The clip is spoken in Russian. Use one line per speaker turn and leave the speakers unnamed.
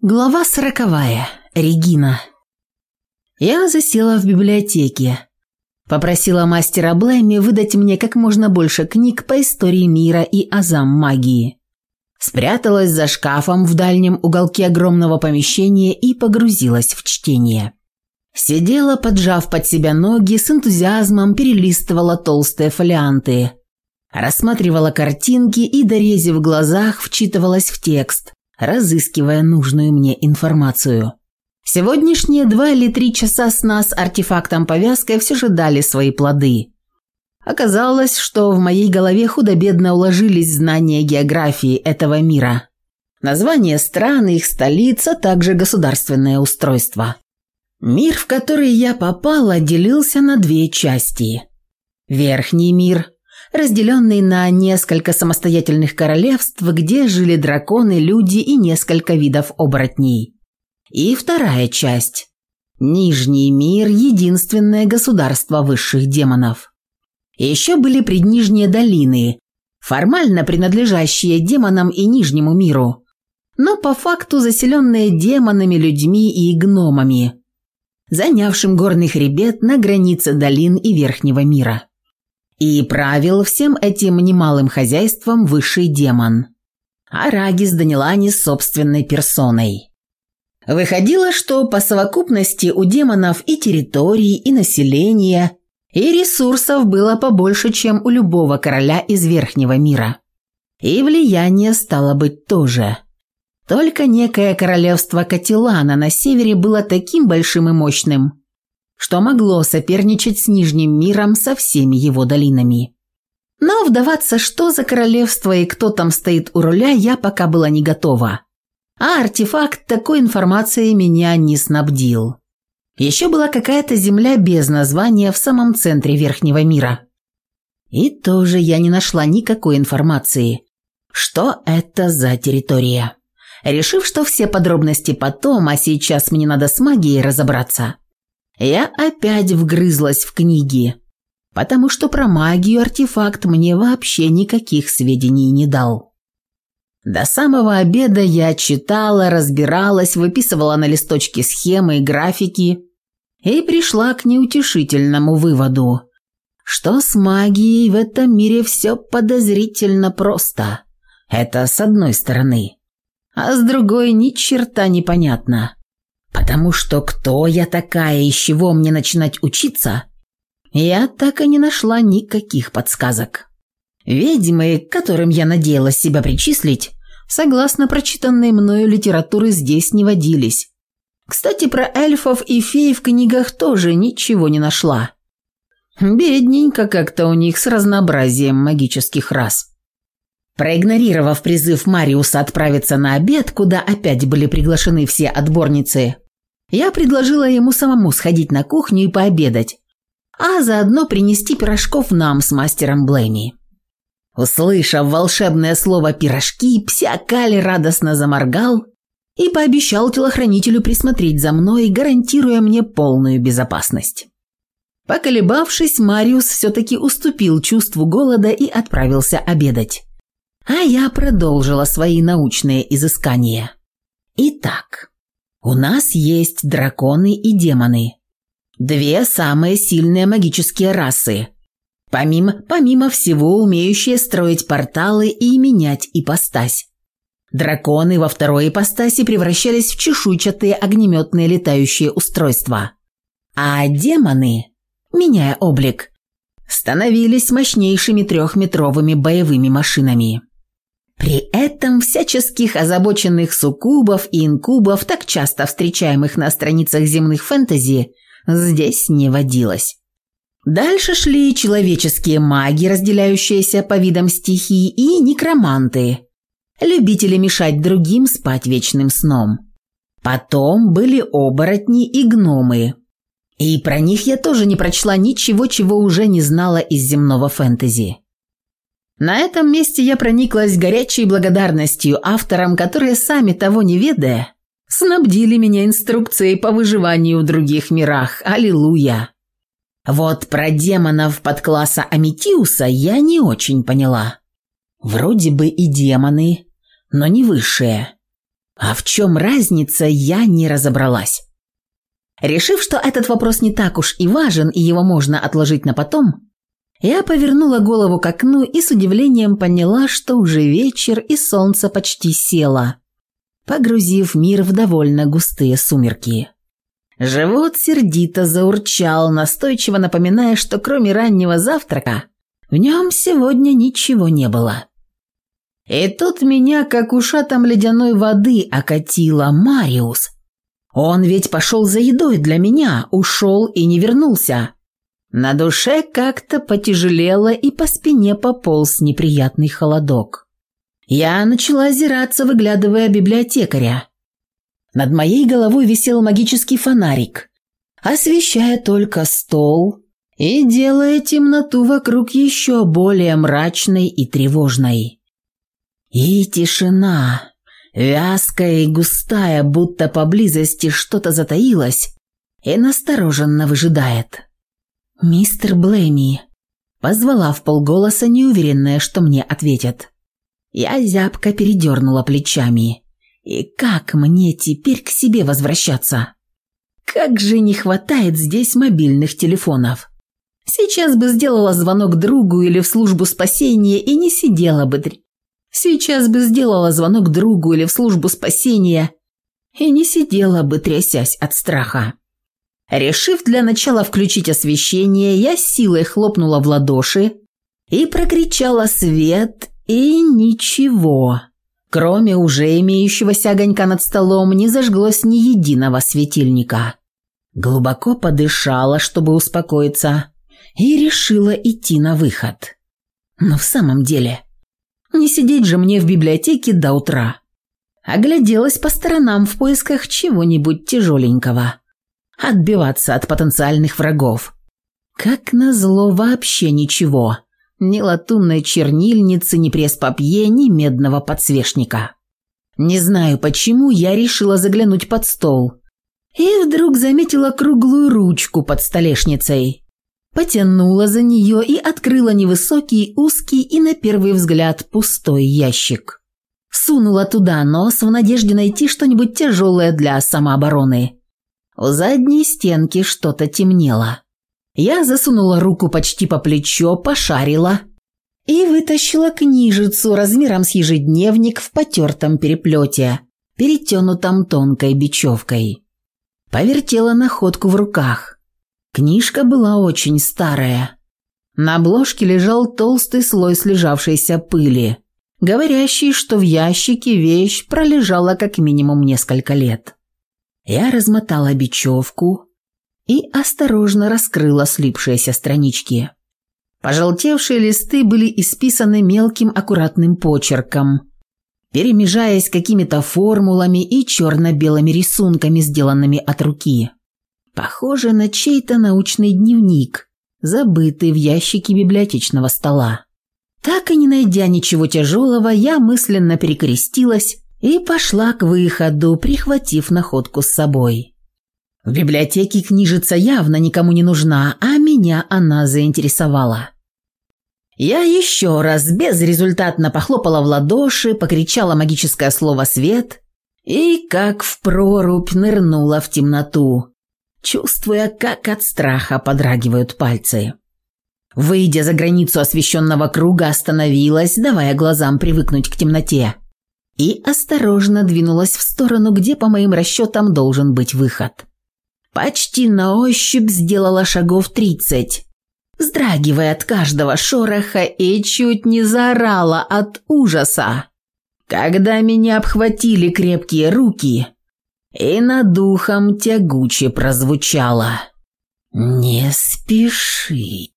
Глава сороковая. Регина. Я засела в библиотеке. Попросила мастера Блэми выдать мне как можно больше книг по истории мира и азам магии. Спряталась за шкафом в дальнем уголке огромного помещения и погрузилась в чтение. Сидела, поджав под себя ноги, с энтузиазмом перелистывала толстые фолианты. Рассматривала картинки и, дорезив глазах, вчитывалась в текст, разыскивая нужную мне информацию. Сегодняшние два или три часа сна с артефактом-повязкой все же дали свои плоды. Оказалось, что в моей голове худо-бедно уложились знания географии этого мира. Название стран, их столица, а также государственное устройство. Мир, в который я попала, делился на две части. Верхний мир – разделенный на несколько самостоятельных королевств, где жили драконы, люди и несколько видов оборотней. И вторая часть. Нижний мир – единственное государство высших демонов. Еще были преднижние долины, формально принадлежащие демонам и нижнему миру, но по факту заселенные демонами, людьми и гномами, занявшим горный хребет на границе долин и верхнего мира. И правил всем этим немалым хозяйством высший демон. Арагис Даниланис собственной персоной. Выходило, что по совокупности у демонов и территории, и населения, и ресурсов было побольше, чем у любого короля из Верхнего мира. И влияние стало быть тоже. Только некое королевство Катилана на севере было таким большим и мощным, что могло соперничать с Нижним миром со всеми его долинами. Но вдаваться, что за королевство и кто там стоит у руля, я пока была не готова. А артефакт такой информации меня не снабдил. Еще была какая-то земля без названия в самом центре Верхнего мира. И тоже я не нашла никакой информации. Что это за территория? Решив, что все подробности потом, а сейчас мне надо с магией разобраться, я опять вгрызлась в книги, потому что про магию артефакт мне вообще никаких сведений не дал. До самого обеда я читала, разбиралась, выписывала на листочке схемы и графики и пришла к неутешительному выводу, что с магией в этом мире все подозрительно просто. Это с одной стороны. А с другой ни черта непонятно. Потому что кто я такая и с чего мне начинать учиться, я так и не нашла никаких подсказок. Ведьмы, которым я надеялась себя причислить, согласно прочитанной мною литературы, здесь не водились. Кстати, про эльфов и фей в книгах тоже ничего не нашла. Бедненько как-то у них с разнообразием магических рас. Проигнорировав призыв Мариуса отправиться на обед, куда опять были приглашены все отборницы, я предложила ему самому сходить на кухню и пообедать, а заодно принести пирожков нам с мастером Блэми. Услышав волшебное слово «пирожки», Псиакали радостно заморгал и пообещал телохранителю присмотреть за мной, гарантируя мне полную безопасность. Поколебавшись, Мариус все-таки уступил чувству голода и отправился обедать а я продолжила свои научные изыскания. Итак, у нас есть драконы и демоны. Две самые сильные магические расы. Помимо, помимо всего, умеющие строить порталы и менять ипостась. Драконы во второй ипостаси превращались в чешуйчатые огнеметные летающие устройства. А демоны, меняя облик, становились мощнейшими трехметровыми боевыми машинами. При этом всяческих озабоченных суккубов и инкубов, так часто встречаемых на страницах земных фэнтези, здесь не водилось. Дальше шли человеческие маги, разделяющиеся по видам стихий, и некроманты, любители мешать другим спать вечным сном. Потом были оборотни и гномы. И про них я тоже не прочла ничего, чего уже не знала из земного фэнтези. На этом месте я прониклась горячей благодарностью авторам, которые, сами того не ведая, снабдили меня инструкцией по выживанию в других мирах. Аллилуйя! Вот про демонов подкласса Аметиуса я не очень поняла. Вроде бы и демоны, но не высшие. А в чем разница, я не разобралась. Решив, что этот вопрос не так уж и важен, и его можно отложить на потом, я повернула голову к окну и с удивлением поняла, что уже вечер и солнце почти село, погрузив мир в довольно густые сумерки. Живот сердито заурчал, настойчиво напоминая, что кроме раннего завтрака в нем сегодня ничего не было. И тут меня, как ушатом ледяной воды, окатило Мариус. Он ведь пошел за едой для меня, ушел и не вернулся. На душе как-то потяжелело и по спине пополз неприятный холодок. Я начала озираться, выглядывая библиотекаря. Над моей головой висел магический фонарик, освещая только стол и делая темноту вокруг еще более мрачной и тревожной. И тишина, вязкая и густая, будто поблизости что-то затаилось и настороженно выжидает. «Мистер Блэми», – позвала в полголоса, неуверенная, что мне ответят. Я зябко передернула плечами. «И как мне теперь к себе возвращаться?» «Как же не хватает здесь мобильных телефонов!» Сейчас бы сделала звонок другу или в службу спасения и не сидела бы. Сейчас бы сделала звонок другу или в службу спасения и не сидела бы, трясясь от страха. Решив для начала включить освещение, я силой хлопнула в ладоши и прокричала свет, и ничего. Кроме уже имеющегося огонька над столом, не зажглось ни единого светильника. Глубоко подышала, чтобы успокоиться, и решила идти на выход. Но в самом деле, не сидеть же мне в библиотеке до утра. Огляделась по сторонам в поисках чего-нибудь тяжеленького отбиваться от потенциальных врагов. Как назло вообще ничего. Ни латунной чернильницы, ни пресс-папье, ни медного подсвечника. Не знаю почему, я решила заглянуть под стол. И вдруг заметила круглую ручку под столешницей. Потянула за нее и открыла невысокий, узкий и на первый взгляд пустой ящик. Сунула туда нос в надежде найти что-нибудь тяжелое для самообороны. У задней стенки что-то темнело. Я засунула руку почти по плечо, пошарила и вытащила книжицу размером с ежедневник в потертом переплете, перетянутом тонкой бечевкой. Повертела находку в руках. Книжка была очень старая. На обложке лежал толстый слой слежавшейся пыли, говорящий, что в ящике вещь пролежала как минимум несколько лет. Я размотала бечевку и осторожно раскрыла слипшиеся странички. Пожелтевшие листы были исписаны мелким аккуратным почерком, перемежаясь какими-то формулами и черно-белыми рисунками, сделанными от руки. Похоже на чей-то научный дневник, забытый в ящике библиотечного стола. Так и не найдя ничего тяжелого, я мысленно перекрестилась и пошла к выходу, прихватив находку с собой. В библиотеке книжица явно никому не нужна, а меня она заинтересовала. Я еще раз безрезультатно похлопала в ладоши, покричала магическое слово «свет» и, как в прорубь, нырнула в темноту, чувствуя, как от страха подрагивают пальцы. Выйдя за границу освещенного круга, остановилась, давая глазам привыкнуть к темноте – и осторожно двинулась в сторону, где, по моим расчетам, должен быть выход. Почти на ощупь сделала шагов тридцать, вздрагивая от каждого шороха и чуть не заорала от ужаса. Когда меня обхватили крепкие руки, и над духом тягуче прозвучало «Не спеши».